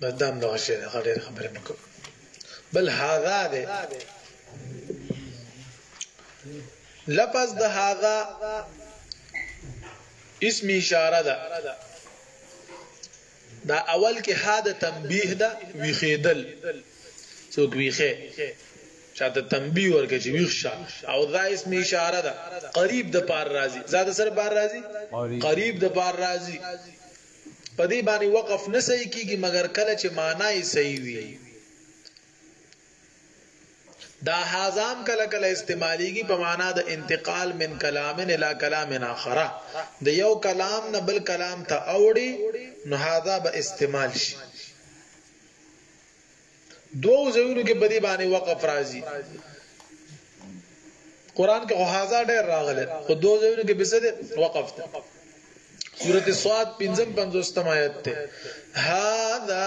بدام دغه شی هغه ډېر خبرې مکو بل هاذا دی لفظ د هاذا اسم اشاره ده دا اول کې ها د تنبیه ده ویخېدل څوک ویخې چاته تنبیه ورکړي چې ویښ شه او دا اسم اشاره ده قریب د پار راځي زاده سره پار راځي قریب د پار راځي په دې باندې وقف نه صحیح کیږي مګر کله چې معنی صحیح وي دا حازام کله کله استعمالیږي په معنا د انتقال من کلام الى کلام اخر د یو کلام نه بل کلام ته اوړي نو هاذا به استعمال شي دوو ځایونو کې بدی باندې وقف راځي قران کې هاذا ډېر راغله خو دوو ځایونو کې به څه وقف ده سورته صاد 55 آیت ته هاذا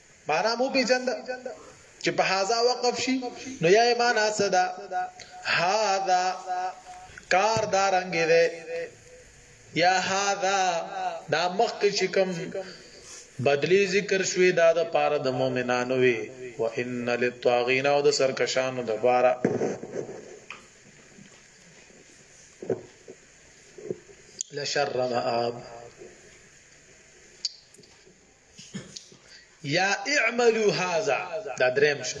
معنا مو پیجند چې په هاذا وقف شي نو یا معنا صدا هاذا کار دارنګ دی یا هاذا دا مخ چې کوم بدلی ذکر شوی دا د پاره د مؤمنانو وی و ان للطاغین او د سرکشانو د پاره لشر مآب یا اعملو هذا دا دریم شو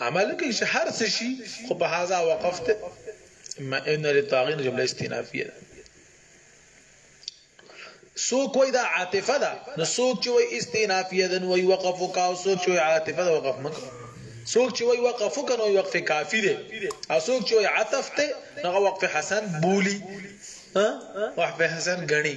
عمل کوي چې هر څه شي خو په هذا وقفت ما ان للطاغين جمله استنافيه ده سو کوئی دا عاطفه ده نو سوک چې وای استنافيه ده نو وای وقف کا او سوک چې وای عاطفه ده وقف مکه سوک چې وای وقف کنه وای وقف کافی ده او سوک چې وای عطف ته نو وقف حسن بولی ها وقف حسن غني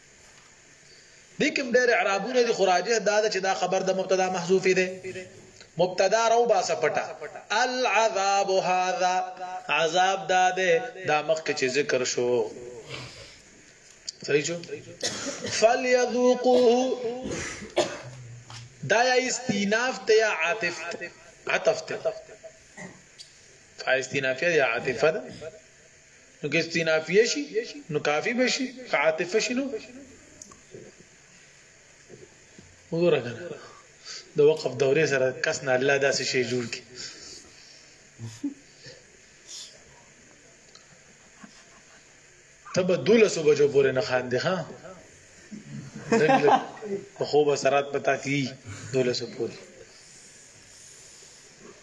دې کوم ډېر اعرابونه دي خراجه دا چې دا خبر د مبتدا محذوف دی مبتدا رو باسه پټه العذاب هذا عذاب دا ده دا مخکې چې ذکر شو صحیح شو فليذوقوه دا یا استیناف ته یا عاطف عطف ته استیناف یا عاطفه نو که استنافیه شي نو کافی به شي که عاطفه شي نو وګوره کنه د وقف دورې سره کس نه الله داسې شی جوړ کی تب دولسو بجو پورې نه خاندې ها دغه په خوب سرات پتا کی دولسو پورې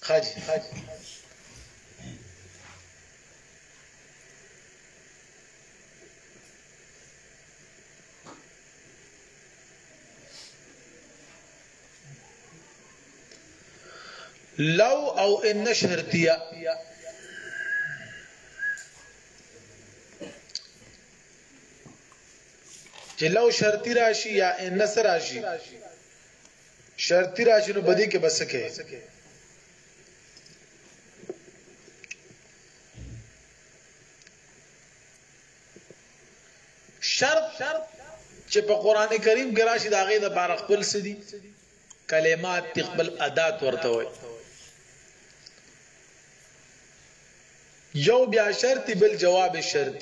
خاجي لو او ان شرطیه چې لو شرطي راشي یا ان سر راشي شرطي راشي نو بدی کې بسکه شرط چې په قران کریم کې راشي دا غي د بار خپل سدي کلمات خپل ادات ورته وي یو بیا شرط بل جواب شرط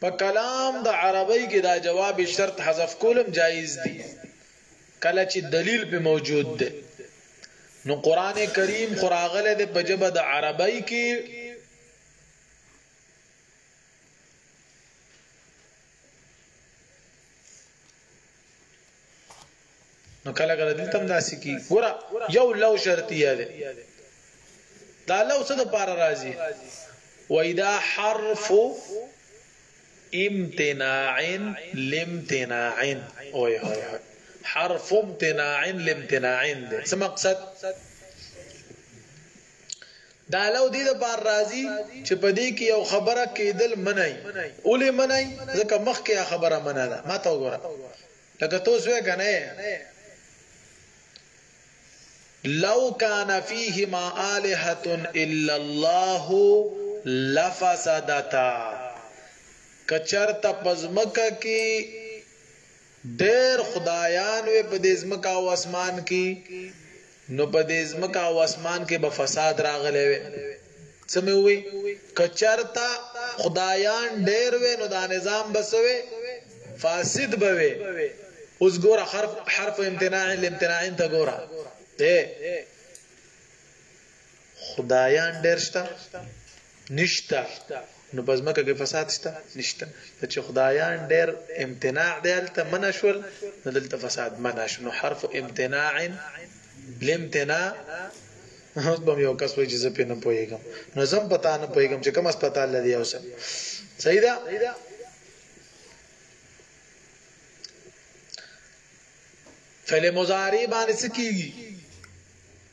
په کلام د عربی کې دا جواب شرط حذف کولم جایز دی کله چې دلیل په موجود دی نو قران کریم خراغله د پجبه د عربی کې نو کله کله دلته هم داسې کی ګوره یو لو شرطیه ده دا لو څه د پار راځي وایدا حرف امتناع لامتناع اوه حرف امتناع لامتناع ده څه مقصد دا لو دې لپاره راځي چې په دې کې یو خبره کیدل منع وي ولې منع وي ځکه مخکې هغه خبره منع ده ما ته وګوره لکه ته اوس وې کنه لو کان فیهما الہۃ الا الله لفسدتا کچرتا پزمکه کې ډېر خدایان وې په دې ځمکه او اسمان کې نو په دې ځمکه او اسمان کې به فساد راغلی وي سمې وي کچرتا خدایان ډېر وې نو دا نظام بسوي فاسد بوي اوس ګوره حرف حرف امتناع الامتناعين ته ګوره اے خدایان ډېر شته نشته نو په ځمکه کې فساد شته نشته چې خدایان ډېر امتناع دی هلته منع شول نو دلته فساد منع شو نو حرف امتناع لامتناع اوس به یو کس وایي چې زه پې نه پوهېږم نو زه هم پتا نه پوهېږم چې کوم هسپتال لري او څه صحیح ده فعل مضارع باندې څه کیږي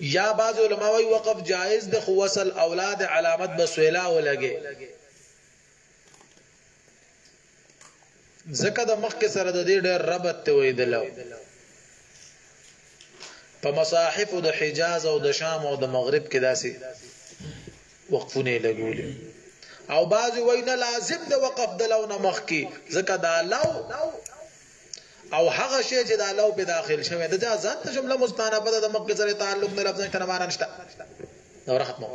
یا بعض علماء وی وقف جائز ده خو وصل اولاد علامت بسویلا ولګي زکه د مخک سره د دې ډېر ربط ته وې دلو په مصاحف د حجاز او د شام او د مغرب کې داسي وقفونه لګولې او بعض وینا لازم د وقف د لو نه مخ کې ځکه دا لو او هغه شی چې دا لو په داخل شوی د جا ځان ته جمله مستانفه ده د مخکې سره تعلق نه لفظ نشته معنا نشته دا راحت مو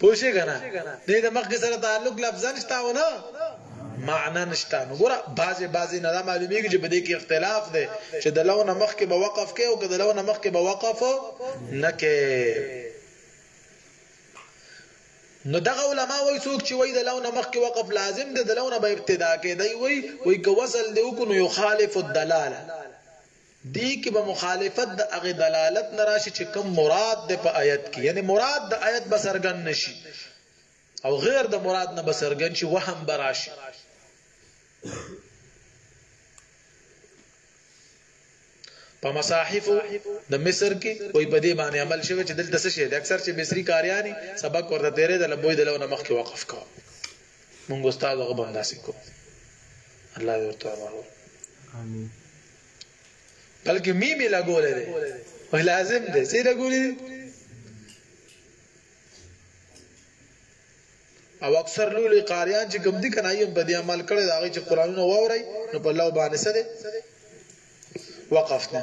پوښی کنه نه د مخکې سره تعلق لفظ نشته او نه معنا نشته نو ګوره بعضی بعضی نه معلومیږي چې په دې کې اختلاف دی چې د لو نه مخکې به وقف کې او که د لو نه مخکې به وقف نه کې نو دغه علماء وای څوک چې وای د لو نه مخکې وقف لازم دی د لو نه به ابتدا کې دی وای وای که وصل دی وکړو یخالف الدلاله دی کې به مخالفت د هغه دلالت نه راشي چې کوم مراد ده په آیت کې یعنی مراد د آیت به سرګن نشي او غیر د مراد نه بسرګن شي وهم براشي په مصاحف د مصر کې وای په دې باندې عمل شوی چې دلته څه شي د اکثر چې مصری کاریانی سبق ورته تیرې د لبوی د لونه مخ کې وقف کا مونږ استاد هغه بنداسې کو الله دې ورته ورو امين بلکې میمه لګولې ده وای لازم ده سې لګولې او اکثر لوی لوی قاریان چې کوم دي کنه ایم په دې عمل کړي دا غي چې قرانونه ووري نو په لو باندې سره وقفت نه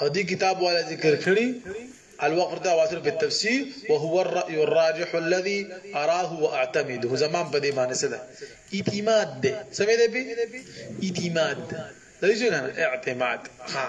او دې کتاب والا ذکر کړی الوقت دا واسر په تفسیر وهو الرأي الراجح الذي اراه واعتمده زمان په دې باندې سره اعتماد دې سمې دې به اعتماد دې څنګه اعتماد ها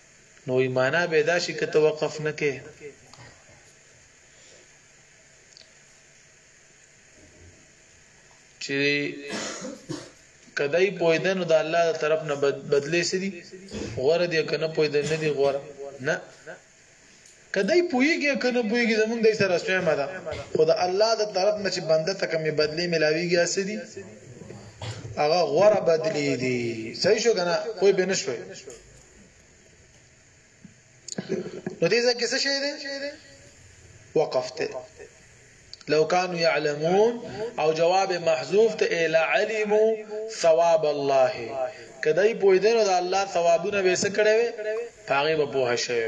نو ایمانا به دا شي که توقف نه کې چې کدی پویدن د الله تر طرف نه بدلې سي غوړه دې کنه پویدن نه دي غوړه نه کدی پویږي کنه پویږي زمونږ د سره سوې ما ده خدای الله د طرف نه چې بنده ته کومې بدلې ملاويږي اسې دي هغه غوړه بدلې دي صحیح شو کنه کوئی به نشوي نو دې ځکه څه شي دي وقف ته لو كانوا يعلمون او جواب محذوف ته الا علموا ثواب الله کدی پوی دینو د الله ثوابونه به څه کړي وي پاغي به پوه شي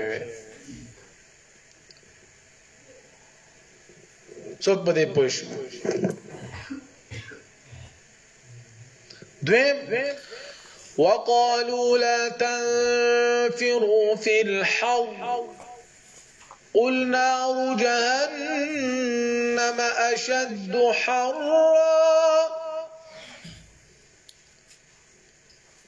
څوک به دې پوه شي دویم وقالوا لا تنفروا في الحر قل نار جهنم أشد حرا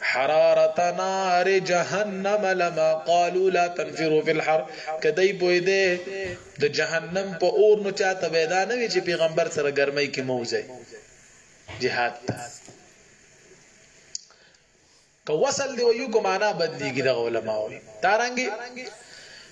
حرارت نار جهنم لما قالو لا تنفرو فی الحر که دی پوهیدی د جهنم په اور نو چاته به دا نه وی چې پیغمبر سره ګرمۍ کې مو وځي جهاد ته که وصل دی ویو کو معنا بدلیږي د علماء وي دارنګي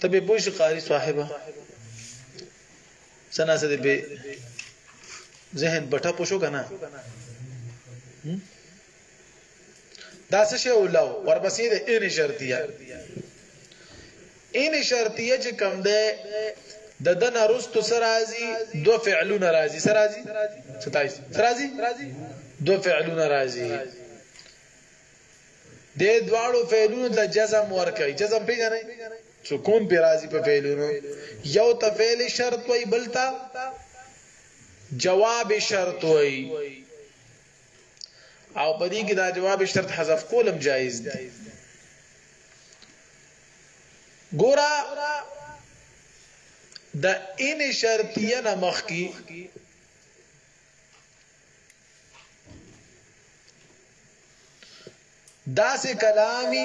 ته به پوه شي قاری صاحبه سنا سره به ذهن بټه پوشو کنه دا څه شی ولو ورپسې د ان شرطیه ان شرطیه چې کم ده د دن رست سرازی دو فعلون رازی سرازی ستایس سرازی دو فعلون رازی دې دواړو فعلونو ته جزم ورکړي جزم پیژنې سکون پر راضی په فعلونو یو ته فعل شرط وای بلتا جواب شرط وای او په دې کې دا جواب شرط حذف کولم جایز دی ګورا د ان شرطیه نمخ کی داسې کلامی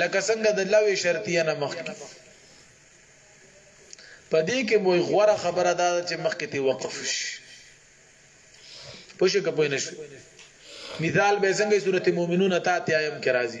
لکه څنګه د لوي شرطیه نه مخکې په دې کې مو غوړه خبره ده چې مخکې ته وقف شي پوښښ کوی نشو مثال به څنګه سورته مؤمنون ته اتیایم کې راځي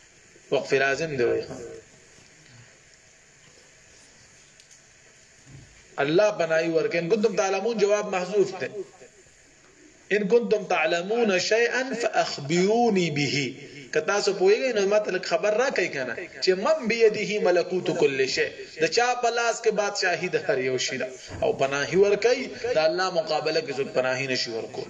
وقف لازم دی وای الله بنای ورکه ان کنتم تعلمون جواب محذوف ته ان کنتم تعلمون شيئا فاخبروني به کتا سو پویږي نو ماته خبر را کوي کنه چې من بيديه ملکوت كل شيء د چا پلاس کې بادشاہي د هر یو شي او پناهي ور کوي د الله مقابله کې څوک پناهي نشي ورکول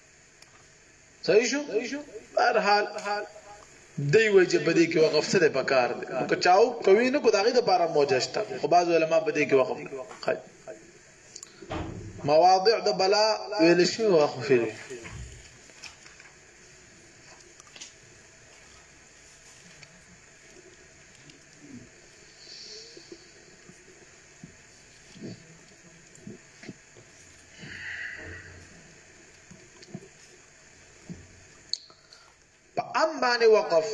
صحیح شو هر حال دی وای چې په دې کې وقف سره پکار دی نو که چاو کوي نو کو داغه د پاره موجشت خو بعض علما په دې کې وقف خای مواضع د بلا ویل شي وقف دی په ام باندې وقف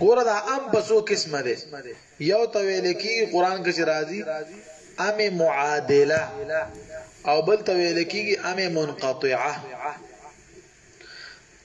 ګوره دا ام په څو قسمه ده یو ته ویل کی قران کې چې راځي ام معادله او بل ته ویل کیږي ام منقطعه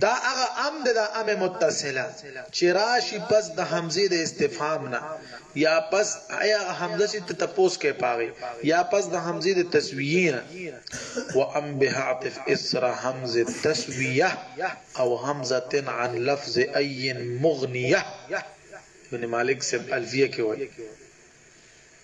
دا هغه ام ده دا ام متصله چی راشی پس د همزه د استفهام نه یا پس ای هغه همزه چی ته تپوس کوي په هغه یا پس د همزه د تسویه نه و ام بهعطف اسر همزه تسویه او همزه تن عن لفظ ای مغنیه ابن مالک سب الفیه کې وایي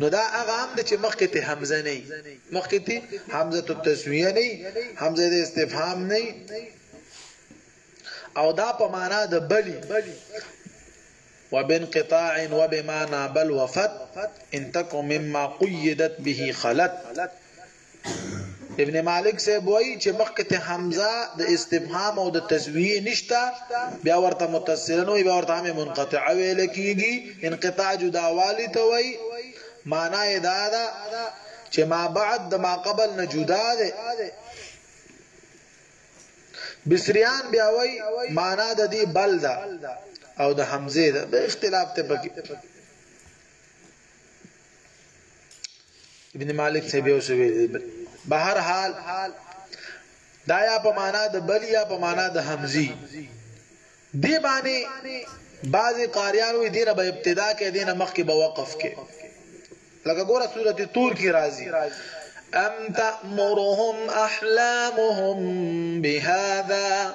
نو دا هغه هم د چې مخکې ته حمزه نه مخکې ته حمزه التسویه نه حمزه د استفهام نه او دا په معنا د بلی وبانقطاع وبمعنى بل وفت ان تكن مما قيدت به خلت ابن مالک صاحب وایي چې مخکې ته حمزه د استفهام او د تزویه نشته بیا ورته متصل نو بیا ورته هم منقطع ویل کیږي انقطاع جدا والی ته وایي معنا یې دا ده چې ما بعد د ما قبل نه جدا ده بصریان بیا وایي معنا د دې بل ده او د حمزه ده به اختلاف ته پکې ابن مالک صاحب یو سوي به هر حال دا یا په معنا د بل یا په معنا د حمزي دی باندې بعضی قاریان وی دینه به ابتدا کې دینه مخ کې به وقف کې لکه ګوره سورته تور کې راځي ام تأمرهم احلامهم بهذا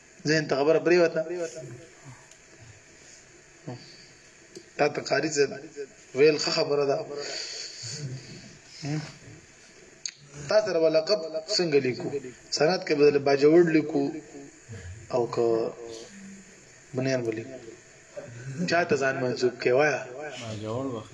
زين ته خبره پرې وته تا ته قاری زه ویل خبره ده تا سره ولقب څنګه لیکو سند کې بدل باجوړ لیکو او که بنیان ولي چاته ځان منسوب کې وایا باجوړ وخت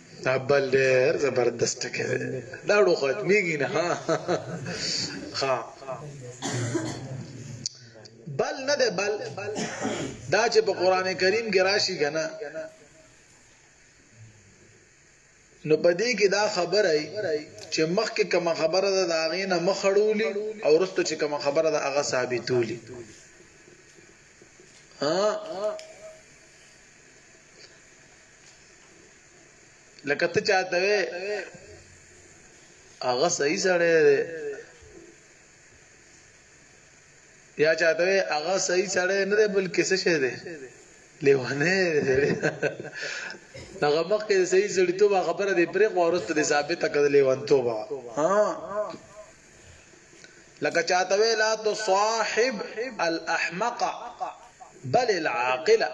دا بل ډېر زبردست ټکی دی دا ډو ختمېږي نه ها ها بل نه ده بل دا چې په قران کریم کې راشي کنه نو پدې کې دا خبره ای چې مخکې کوم خبره ده دا غینه مخړولې او رستو چې کوم خبره ده هغه ثابتولې ها لکه ته چاته وې هغه صحیح سره دی یا چاته وې هغه صحیح سره نه دی بلکې څه شه دی لیوانه دی هغه مخکې صحیح سړی توبه خبره دی پرې خو ورسته دی ثابت کړه لیوان توبه ها لکه چاته وې لا تو صاحب الاحمق بل العاقله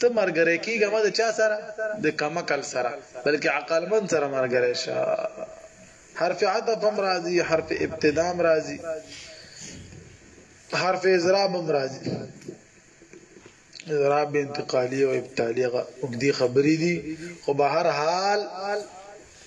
ته مرګره کیږه ما د چا سره د کمکل سره بلکې عقل من سره مرګره شه حرف عطف هم راځي حرف ابتدا هم راځي حرف اضراب هم راځي اضراب انتقالی او ابتالیغه وګدي خبرې دي خو به هر حال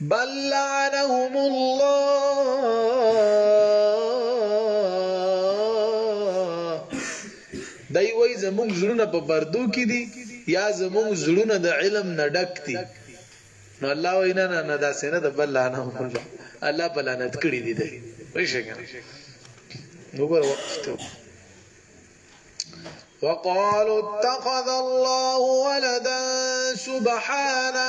بل لعنهم الله دی وای زموږ زړونه په پردو کې دي یا زموږ زړونه د علم نه ډک دي نو الله وای نه نه نه دا سینه د بل لعنهم الله الله په لعنت کړی دي دی وای شګه نو ګور وخت وقالوا اتخذ الله ولدا سبحانه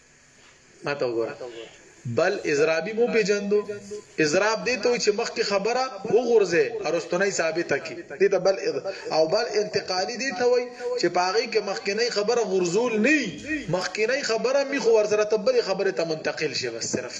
ماته وګوره بل اضرابی مو پیجندو اضراب دی ته چې مخکې خبره وغورځي ارستنی ثابته کی دی ته بل او بل انتقالی دی ته وای چې پاغي کې مخکنی خبره غرزول نه مخکنی خبره می خو ورسره تبل خبره ته منتقل شي بس صرف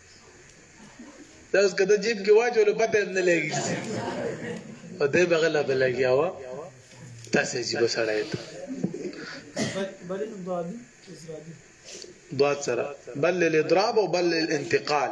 داس کده جیب کې واچو له پته نه لګي او دې بغلا په لګیا و تاسو چې بسړای ته ضاد سره بل للاضراب او بل للانتقال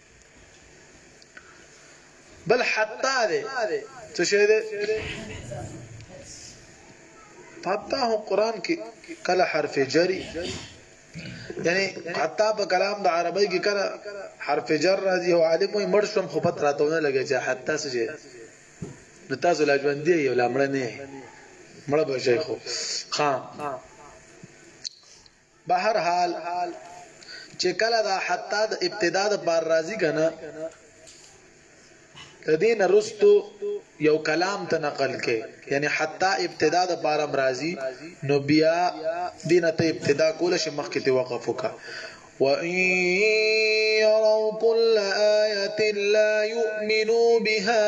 بل حتا دی څه شی دی حتا هو قران کې کله حرف جری یعنی حتا په کلام د عربی کې کله حرف جر راځي او عالم یې مړ شوم خو پت راتونه لګی چې حتا څه شی نو تاسو لا ژوند دی یو لامړ نه مړ به شي خو خام بهر حال چه کله دا حتی د ابتدا د پار رازی کنه د دین رستو یو کلام ته نقل کې یعنی حتی ابتدا د پار امرازی نو بیا دین ته ابتدا کول شي مخکې ته وقف وکا و يروا كل آية لا يؤمنوا بها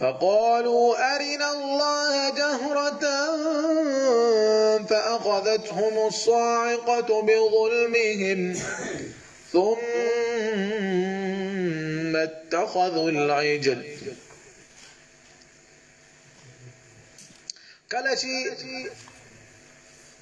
فقالوا أرنا الله جهرة فأخذتهم الصاعقة بظلمهم ثم اتخذوا العجل كلا شيء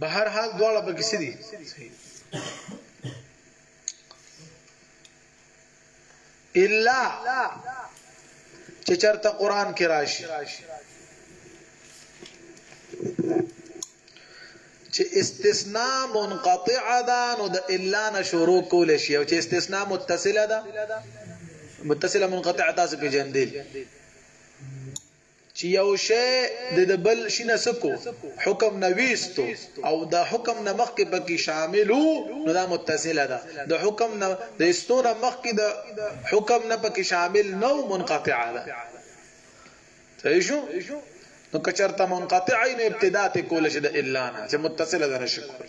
به هر حال دواړه پکې سړي الا چې چرته قران کې راشي چې استثناء منقطع ده نو د الا نشورو کول شي او چې استثناء متصله ده متصله منقطع تاسو پیژندل چې یو شی د د بل شي نه څه کو؟ حکم نه ویستو او د حکم نه مخکې پکې شامل وو نو دا متصله ده د حکم نه د استو نه مخکې د حکم نه پکې شامل نو منقطعه ده صحیح شو نو کچرته منقطعه نو ابتدا ته کول شي د الا نه چې متصله ده نشي کول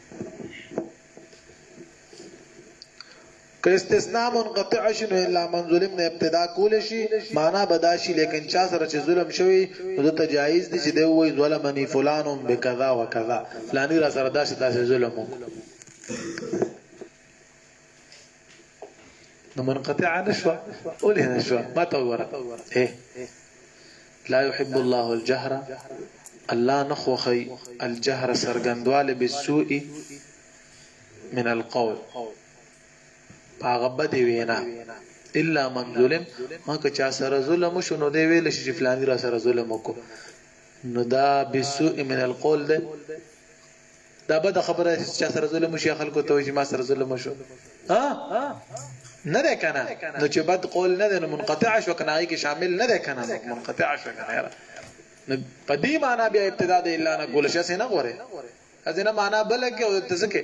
که استثناء منقطع شي نو الا من ظلم نه ابتدا کول شي معنا بدا شي لیکن چا سره چې ظلم شوی نو ته جایز دي چې دی وای ظلمني فلان بكذا وكذا فلانی را سره داسې داسې ظلم وکړ نو منقطعه نشوه ولې نشوه ما ته وګوره ايه لا يحب الله الجهر الله نخوخي الجهر سرګندواله بالسوء من القول هغه بدی وینا الا من ظلم مکه چا سره ظلم شنو دی ویل شي فلانی را سره ظلم وکړو نو دا بسوء من القول ده دا بده خبره چې چا سره ظلم وشي خلکو ته چې ما سره ظلم وشو ها نه ده کنه نو چې بد قول نه ده نو منقطع شو کنه هغه کې شامل نه ده کنه منقطع شو کنه یاره نو په دې معنی بیا ابتدا د الا نه کول شي نه غوره ازنه معنی بلکې او تزکه